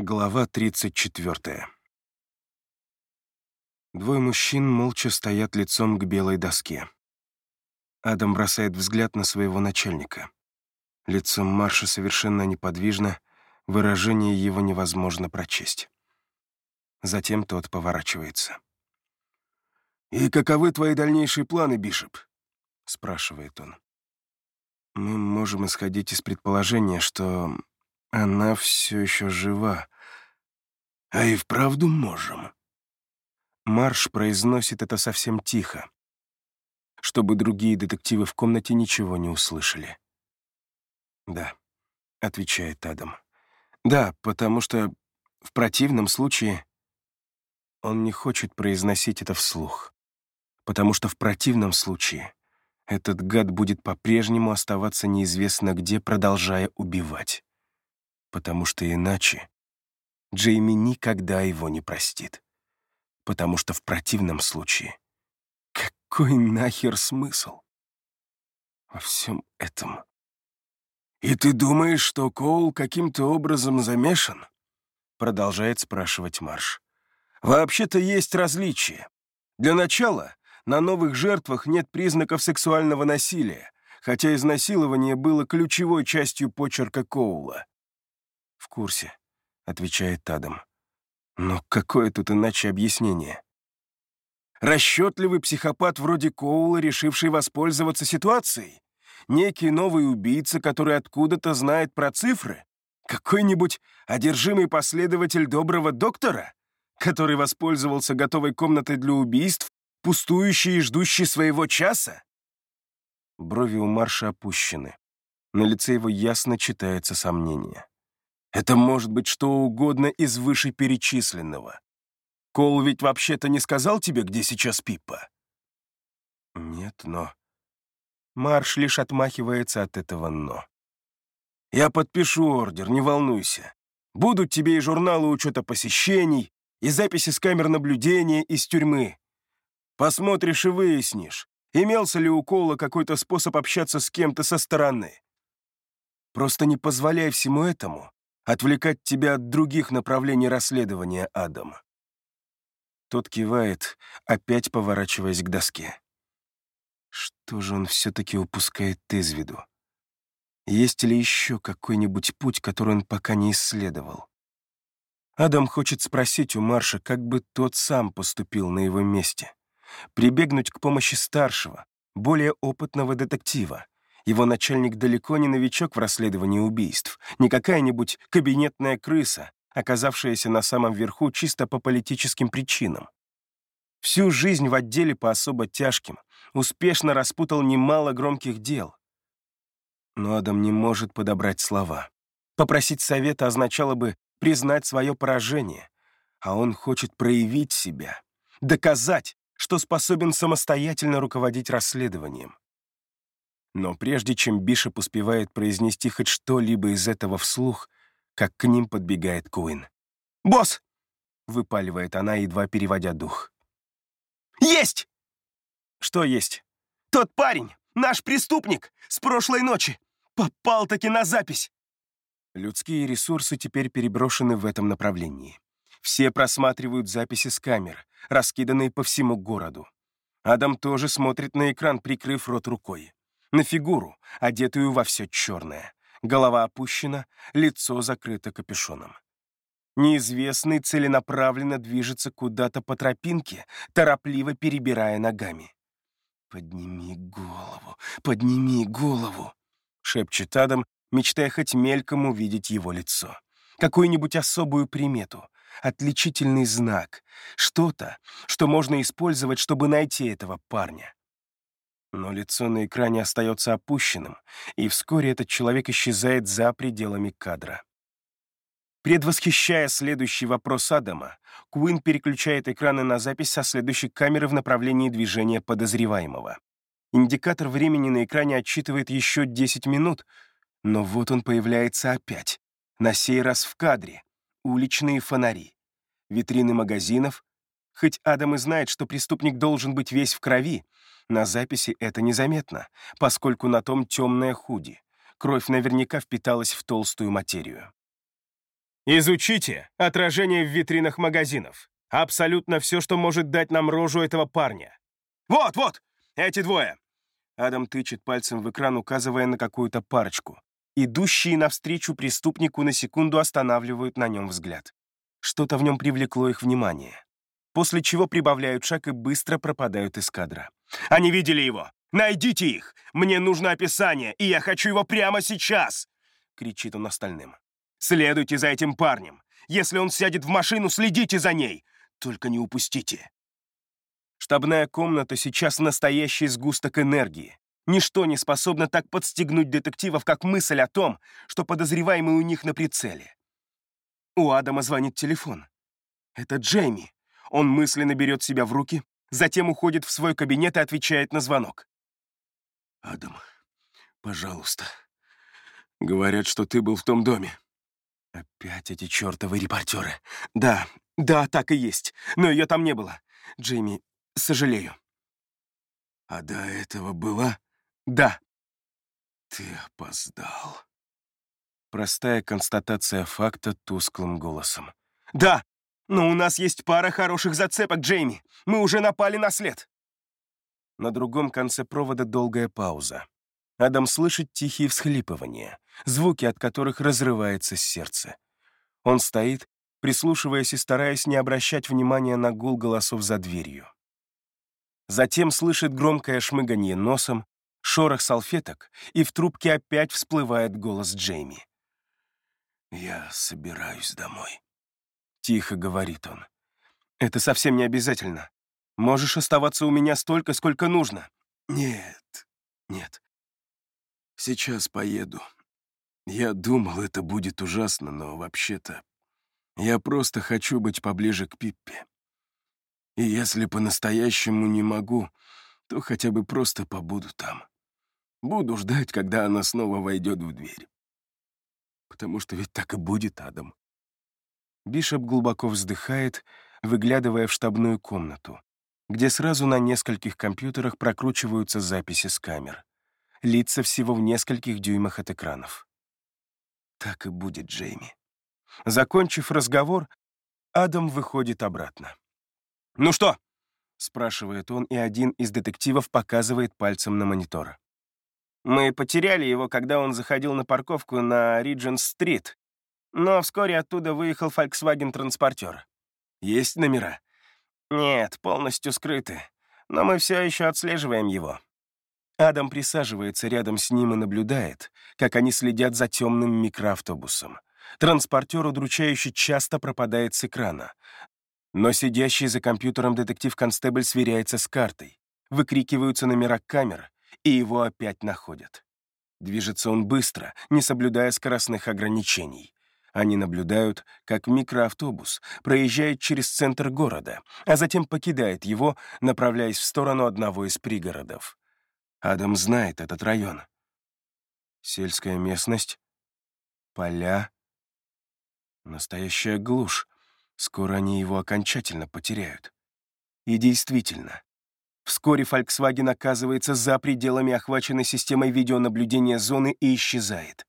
Глава 34. Двое мужчин молча стоят лицом к белой доске. Адам бросает взгляд на своего начальника. Лицо Марша совершенно неподвижно, выражение его невозможно прочесть. Затем тот поворачивается. «И каковы твои дальнейшие планы, Бишоп?» — спрашивает он. «Мы можем исходить из предположения, что она все еще жива. А и вправду можем. Марш произносит это совсем тихо, чтобы другие детективы в комнате ничего не услышали. «Да», — отвечает Адам. «Да, потому что в противном случае...» Он не хочет произносить это вслух, потому что в противном случае этот гад будет по-прежнему оставаться неизвестно где, продолжая убивать потому что иначе Джейми никогда его не простит. Потому что в противном случае какой нахер смысл во всем этом? «И ты думаешь, что Коул каким-то образом замешан?» Продолжает спрашивать Марш. «Вообще-то есть различия. Для начала, на новых жертвах нет признаков сексуального насилия, хотя изнасилование было ключевой частью почерка Коула. «В курсе», — отвечает Тадам. «Но какое тут иначе объяснение?» «Расчетливый психопат вроде Коула, решивший воспользоваться ситуацией? Некий новый убийца, который откуда-то знает про цифры? Какой-нибудь одержимый последователь доброго доктора, который воспользовался готовой комнатой для убийств, пустующей и ждущей своего часа?» Брови у Марша опущены. На лице его ясно читается сомнение. Это может быть что угодно из вышеперечисленного. Кол ведь вообще-то не сказал тебе, где сейчас Пиппа? Нет, но... Марш лишь отмахивается от этого «но». Я подпишу ордер, не волнуйся. Будут тебе и журналы учета посещений, и записи с камер наблюдения из тюрьмы. Посмотришь и выяснишь, имелся ли у Кола какой-то способ общаться с кем-то со стороны. Просто не позволяй всему этому отвлекать тебя от других направлений расследования, Адам. Тот кивает, опять поворачиваясь к доске. Что же он все-таки упускает из виду? Есть ли еще какой-нибудь путь, который он пока не исследовал? Адам хочет спросить у Марша, как бы тот сам поступил на его месте. Прибегнуть к помощи старшего, более опытного детектива, его начальник далеко не новичок в расследовании убийств, не какая-нибудь кабинетная крыса, оказавшаяся на самом верху чисто по политическим причинам. Всю жизнь в отделе по особо тяжким, успешно распутал немало громких дел. Но Адам не может подобрать слова. Попросить совета означало бы признать свое поражение, а он хочет проявить себя, доказать, что способен самостоятельно руководить расследованием. Но прежде чем Бишоп успевает произнести хоть что-либо из этого вслух, как к ним подбегает Куин. «Босс!» — выпаливает она, едва переводя дух. «Есть!» «Что есть?» «Тот парень, наш преступник, с прошлой ночи, попал-таки на запись!» Людские ресурсы теперь переброшены в этом направлении. Все просматривают записи с камер, раскиданные по всему городу. Адам тоже смотрит на экран, прикрыв рот рукой на фигуру, одетую во все черное. Голова опущена, лицо закрыто капюшоном. Неизвестный целенаправленно движется куда-то по тропинке, торопливо перебирая ногами. «Подними голову, подними голову!» — шепчет Адам, мечтая хоть мельком увидеть его лицо. Какую-нибудь особую примету, отличительный знак, что-то, что можно использовать, чтобы найти этого парня. Но лицо на экране остается опущенным, и вскоре этот человек исчезает за пределами кадра. Предвосхищая следующий вопрос Адама, Куин переключает экраны на запись со следующей камеры в направлении движения подозреваемого. Индикатор времени на экране отсчитывает еще 10 минут, но вот он появляется опять, на сей раз в кадре. Уличные фонари, витрины магазинов. Хоть Адам и знает, что преступник должен быть весь в крови, на записи это незаметно, поскольку на том темное худи. Кровь наверняка впиталась в толстую материю. Изучите отражение в витринах магазинов. Абсолютно все, что может дать нам рожу этого парня. Вот, вот, эти двое. Адам тычет пальцем в экран, указывая на какую-то парочку. Идущие навстречу преступнику на секунду останавливают на нем взгляд. Что-то в нем привлекло их внимание. После чего прибавляют шаг и быстро пропадают из кадра. «Они видели его! Найдите их! Мне нужно описание, и я хочу его прямо сейчас!» — кричит он остальным. «Следуйте за этим парнем! Если он сядет в машину, следите за ней! Только не упустите!» Штабная комната сейчас настоящий сгусток энергии. Ничто не способно так подстегнуть детективов, как мысль о том, что подозреваемый у них на прицеле. У Адама звонит телефон. Это Джейми. Он мысленно берет себя в руки, затем уходит в свой кабинет и отвечает на звонок. «Адам, пожалуйста. Говорят, что ты был в том доме». Опять эти чертовы репортеры. Да, да, так и есть. Но ее там не было. Джейми, сожалею. А до этого была? Да. Ты опоздал. Простая констатация факта тусклым голосом. Да, но у нас есть пара хороших зацепок, Джейми. Мы уже напали на след. На другом конце провода долгая пауза. Адам слышит тихие всхлипывания, звуки от которых разрывается сердце. Он стоит, прислушиваясь и стараясь не обращать внимания на гул голосов за дверью. Затем слышит громкое шмыганье носом, шорох салфеток, и в трубке опять всплывает голос Джейми. «Я собираюсь домой», — тихо говорит он. «Это совсем не обязательно. Можешь оставаться у меня столько, сколько нужно». «Нет, нет. Сейчас поеду. Я думал, это будет ужасно, но вообще-то я просто хочу быть поближе к Пиппе. И если по-настоящему не могу, то хотя бы просто побуду там. Буду ждать, когда она снова войдет в дверь. Потому что ведь так и будет, Адам. Бишоп глубоко вздыхает, выглядывая в штабную комнату, где сразу на нескольких компьютерах прокручиваются записи с камер. Лица всего в нескольких дюймах от экранов. Так и будет, Джейми. Закончив разговор, Адам выходит обратно. «Ну что?» — спрашивает он, и один из детективов показывает пальцем на монитор. «Мы потеряли его, когда он заходил на парковку на Риджент-стрит, но вскоре оттуда выехал Volkswagen-транспортер. Есть номера?» «Нет, полностью скрыты, но мы все еще отслеживаем его». Адам присаживается рядом с ним и наблюдает, как они следят за темным микроавтобусом. Транспортер удручающе часто пропадает с экрана. Но сидящий за компьютером детектив-констебль сверяется с картой. Выкрикиваются номера камер, и его опять находят. Движется он быстро, не соблюдая скоростных ограничений. Они наблюдают, как микроавтобус проезжает через центр города, а затем покидает его, направляясь в сторону одного из пригородов. Адам знает этот район. Сельская местность, поля, Настоящая глушь. Скоро они его окончательно потеряют. И действительно, вскоре Volkswagen оказывается за пределами охваченной системой видеонаблюдения зоны и исчезает.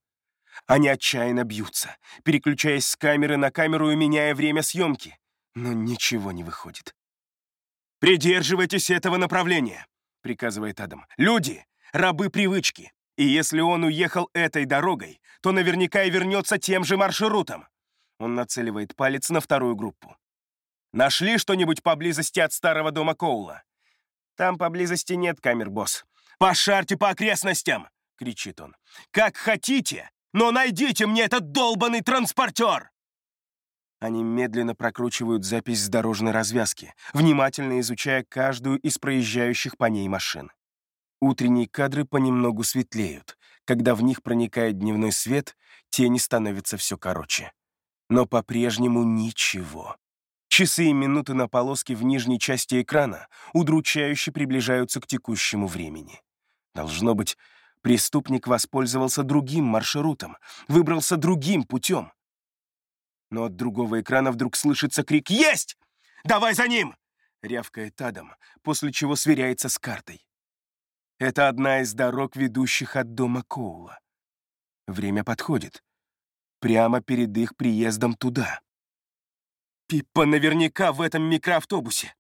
Они отчаянно бьются, переключаясь с камеры на камеру и меняя время съемки. Но ничего не выходит. «Придерживайтесь этого направления», — приказывает Адам. «Люди — рабы привычки, и если он уехал этой дорогой, то наверняка и вернется тем же маршрутом. Он нацеливает палец на вторую группу. «Нашли что-нибудь поблизости от старого дома Коула?» «Там поблизости нет камер, босс». «Пошарьте по окрестностям!» — кричит он. «Как хотите, но найдите мне этот долбанный транспортер!» Они медленно прокручивают запись с дорожной развязки, внимательно изучая каждую из проезжающих по ней машин. Утренние кадры понемногу светлеют. Когда в них проникает дневной свет, тени становятся все короче. Но по-прежнему ничего. Часы и минуты на полоске в нижней части экрана удручающе приближаются к текущему времени. Должно быть, преступник воспользовался другим маршрутом, выбрался другим путем. Но от другого экрана вдруг слышится крик «Есть! Давай за ним!» — рявкает Адам, после чего сверяется с картой. Это одна из дорог, ведущих от дома Коула. Время подходит. прямо перед их приездом туда. Пиппа наверняка в этом микроавтобусе.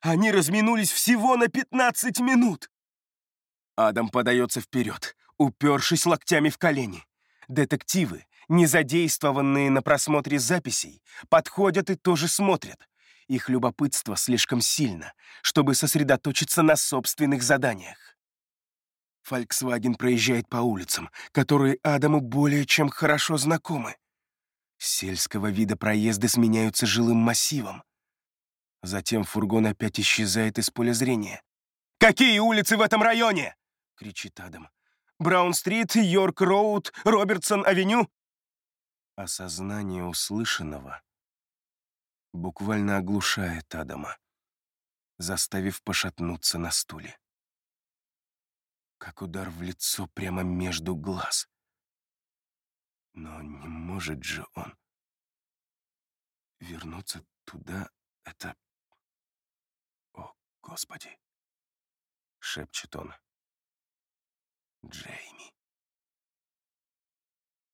Они разминулись всего на 15 минут. Адам подается вперед, упершись локтями в колени. Детективы, не задействованные на просмотре записей, подходят и тоже смотрят. Их любопытство слишком сильно, чтобы сосредоточиться на собственных заданиях. Фольксваген проезжает по улицам, которые Адаму более чем хорошо знакомы. Сельского вида проезды сменяются жилым массивом. Затем фургон опять исчезает из поля зрения. «Какие улицы в этом районе?» — кричит Адам. «Браун-стрит, Йорк-роуд, Робертсон-авеню?» Осознание услышанного буквально оглушает Адама, заставив пошатнуться на стуле. Как удар в лицо прямо между глаз. Но не может же он вернуться туда, это... О, Господи! — шепчет он. Джейми.